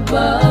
above.